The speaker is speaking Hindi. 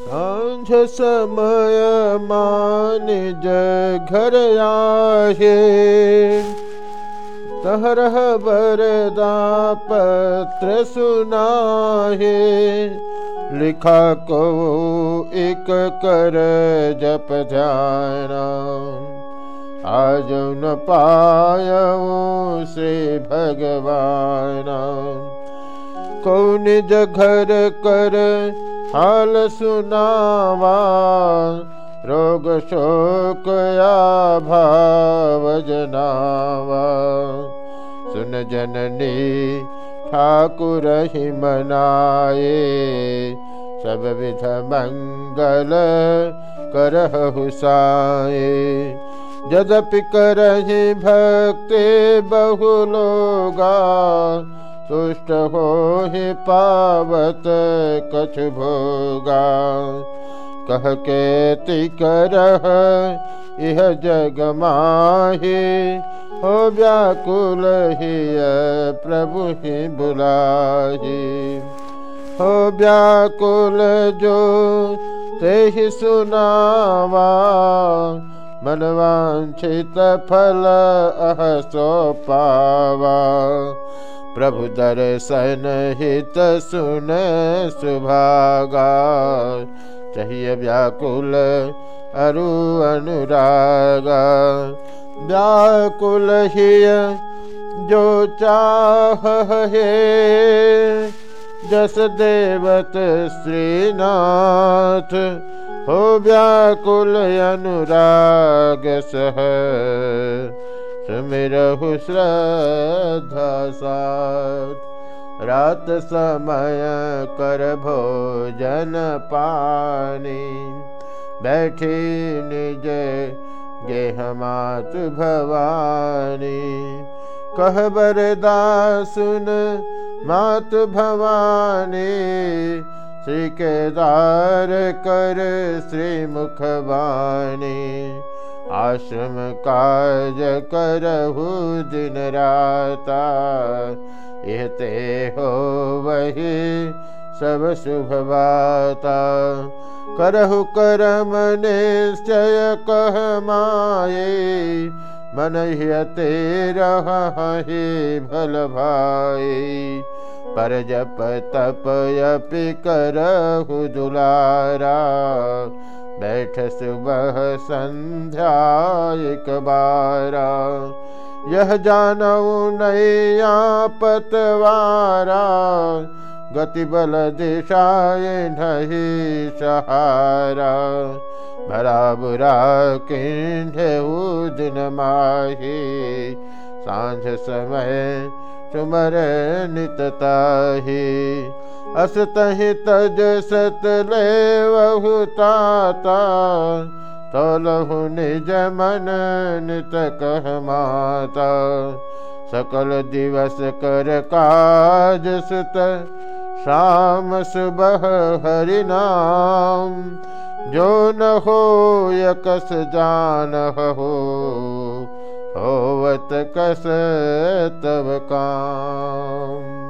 साँझ समय मान ज घर आहे तहरह बरदा पत्र सुनाहे लिखा को एक कर जप ध्यान। आज न पाय से भगवान। कौन निज घर कर हाल सुनावा रोग शोक या भाव जनावा। सुन जननी ठाकुर ही मनाए सब विध मंगल करह हुसाए जदपि करहि भक्ति बहुलोगा तुष्ट हो ही पावत कछ भोगा। कह के तिकरह यह जग माही। हो व्याकुल प्रभु ही बुलाही। हो व्याकुल जो ते सुनावा, मनवांछित फल अह सो पावा। प्रभु दर्शन हित सुन सुभागा चाहिए व्याकुल अरु अनुरागा। व्याकुल जो चाह है, जस देवत श्रीनाथ, हो व्याकुल अनुराग सह। सुमिरहु श्रद्धा साथ। रात समय कर भोजन पानी। बैठी निज गेह मात भवानी। कह बरदा सुन मात भवानी, श्री केदार कर श्री मुखवाणी आश्रम काज करहु दिन राता। इहते हो वही सब शुभ बाता करहु करम निश्चय कह माये। मन तेरह भल भाई पर जप तप यपि करहु दुलारा। बैठ सुबह संध्या एक बारा। यह जानऊ नैया पतवारा गति बल दिशाए नहीं सहारा। भरा बुरा किन्हे दिन माही, साँझ समय सुमर नितताही असतहि तज सत ले ताता तोलहु निज मन नित कह माता सकल दिवस कर काज सुत शाम सुबह हरि नाम जो न हो यकस जान हो होवत कस तब काम